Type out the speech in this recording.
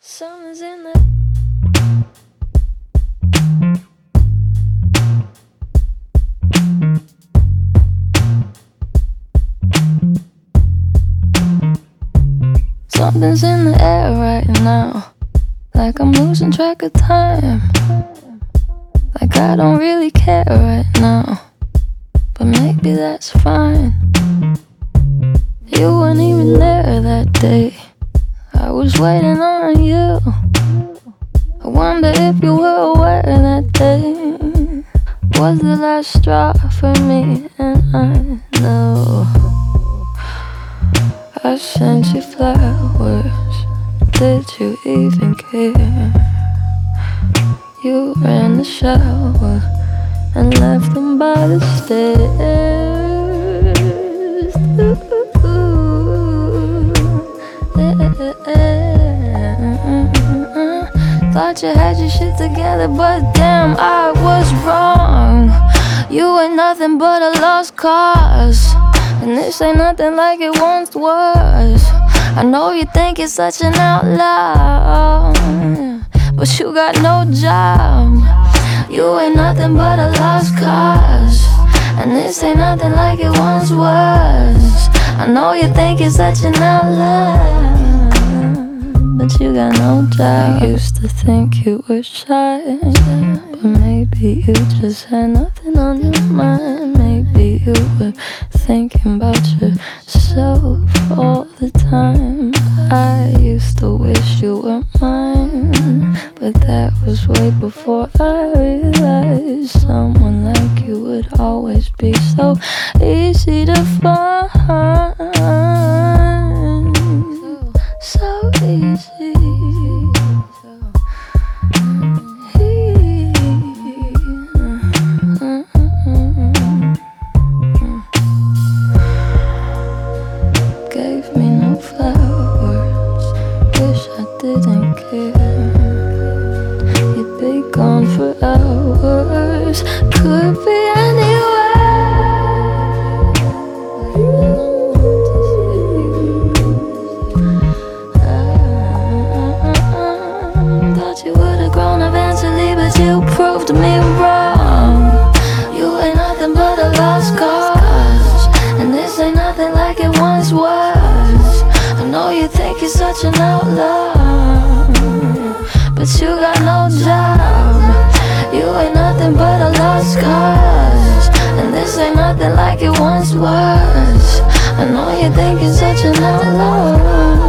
Something's in the Something's in the air right now. Like I'm losing track of time. Like I don't really care right now. But maybe that's fine. You weren't even there that day. I was waiting on you. I wonder if you were aware that day was the last straw for me, and I know I sent you flowers. Did you even care? You ran the shower and left them by the stairs. Thought you had your shit together, but damn, I was wrong. You ain't nothing but a lost cause. And this ain't nothing like it once was. I know you think you're such an outlaw, but you got no job. You ain't nothing but a lost cause. And this ain't nothing like it once was. I know you think you're such an outlaw, but you got no job. I used to think you were shy, but maybe you just had nothing on your mind. Maybe you were thinking about yourself all the time. I used to wish you were mine, but that was way before I realized someone like you would always be so easy to find. Could be anywhere. Thought you would've grown eventually, but you proved me wrong. You ain't nothing but a lost cause. And this ain't nothing like it once was. I know you think you're such an outlaw, once was. I know you think you're such an outlaw.